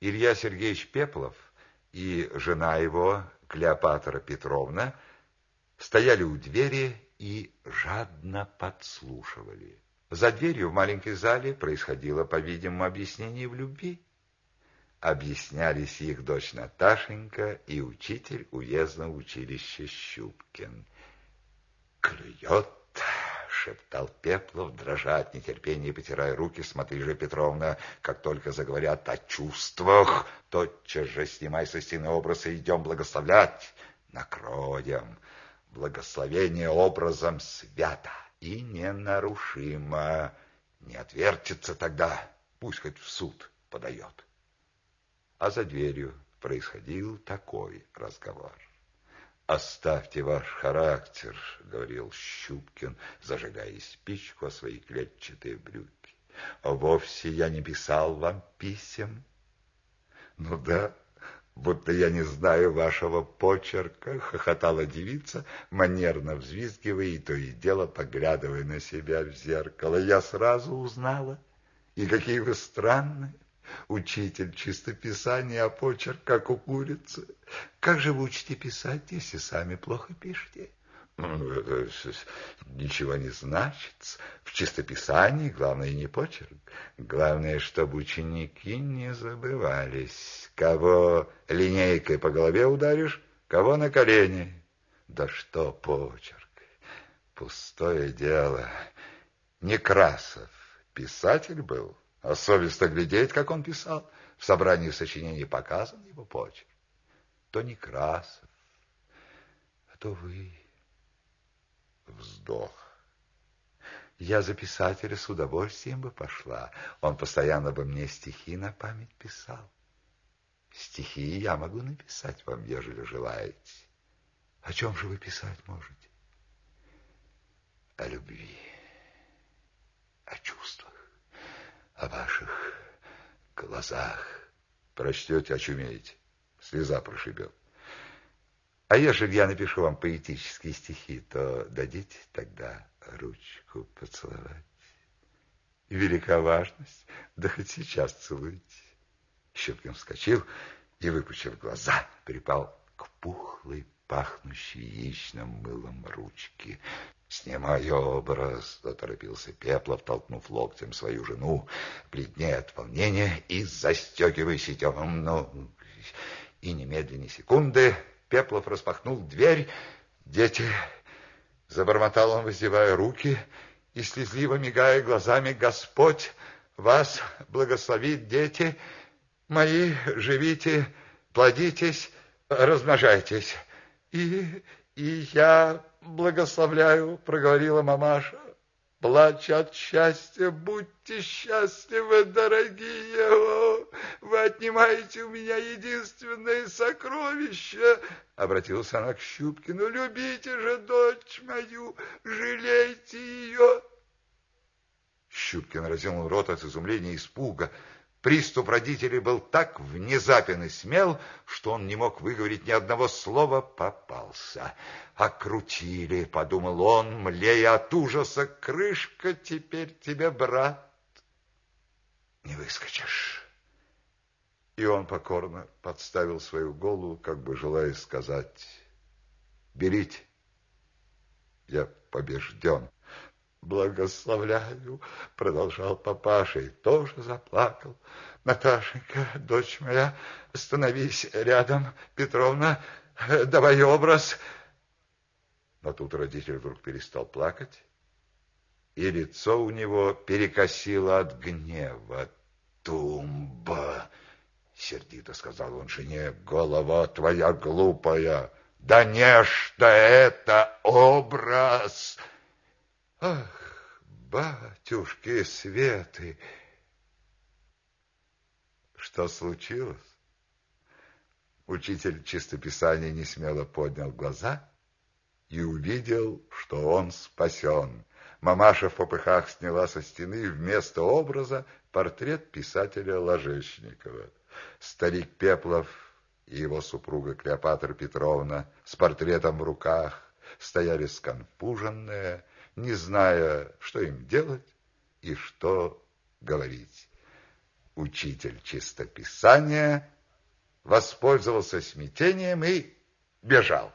Илья Сергеевич Пеплов и жена его, Клеопатра Петровна, стояли у двери и жадно подслушивали. За дверью в маленькой зале происходило, по-видимому, объяснение в любви. Объяснялись их дочь Наташенька и учитель уездного училища Щупкин. «Клюет!» — шептал Пеплов, дрожа от нетерпения, потирая руки. «Смотри же, Петровна, как только заговорят о чувствах, тотчас же снимай со стены образ и идем благословлять. Накроем. Благословение образом свято и ненарушимо. Не отвертится тогда, пусть хоть в суд подает». А за дверью происходил такой разговор. «Оставьте ваш характер», — говорил Щупкин, зажигая спичку о свои клетчатые брюки. «Вовсе я не писал вам писем». «Ну да, будто я не знаю вашего почерка», — хохотала девица, манерно взвизгивая и то и дело поглядывая на себя в зеркало. «Я сразу узнала. И какие вы странные!» Учитель чистописания, а почерк, как у курицы. Как же вы учите писать, если сами плохо пишете? Ну, ничего не значит. В чистописании главное не почерк. Главное, чтобы ученики не забывались. Кого линейкой по голове ударишь, кого на колени. Да что почерк? Пустое дело. Некрасов писатель был, а совестно глядеть, как он писал. В собрании сочинений показан его почерк. То Некрасов, а то вы. Вздох. Я за писателя с удовольствием бы пошла. Он постоянно бы мне стихи на память писал. Стихи я могу написать вам, ежели желаете. О чем же вы писать можете? О любви, о чувствах о ваших глазах. Прочтете, очумеете. Слеза прошибет. А если я напишу вам поэтические стихи, то дадите тогда ручку поцеловать. Велика важность, да хоть сейчас целуйте. Щепкин вскочил и, выпучив глаза, припал к пухлой, пахнущей яичным мылом ручке. «Снимай образ», — заторопился Пеплов, толкнув локтем свою жену, бледнее от волнения, и застегивай сетевым, ну... И немедленно секунды Пеплов распахнул дверь. «Дети!» — забормотал он, воздевая руки и слезливо мигая глазами. «Господь вас благословит, дети мои, живите, плодитесь, размножайтесь. И, и я благословляю, проговорила мамаша. Плача от счастья, будьте счастливы, дорогие. О, вы отнимаете у меня единственное сокровище. Обратился она к Щупкину. Любите же дочь мою, жалейте ее. Щупкин разинул рот от изумления и испуга. Приступ родителей был так внезапен и смел, что он не мог выговорить ни одного слова, попался. «Окрутили», — подумал он, млея от ужаса, — «крышка теперь тебе, брат, не выскочишь». И он покорно подставил свою голову, как бы желая сказать, «Берите, я побежден». «Благословляю», — продолжал папаша и тоже заплакал. «Наташенька, дочь моя, становись рядом, Петровна, давай образ». Но тут родитель вдруг перестал плакать, и лицо у него перекосило от гнева. «Тумба!» — сердито сказал он жене. «Голова твоя глупая! Да не что это образ!» Ах, батюшки Светы! Что случилось? Учитель чистописания несмело поднял глаза и увидел, что он спасен. Мамаша в попыхах сняла со стены вместо образа портрет писателя Ложечникова. Старик Пеплов и его супруга Клеопатра Петровна с портретом в руках стояли сконфуженные, не зная, что им делать и что говорить. Учитель чистописания воспользовался смятением и бежал.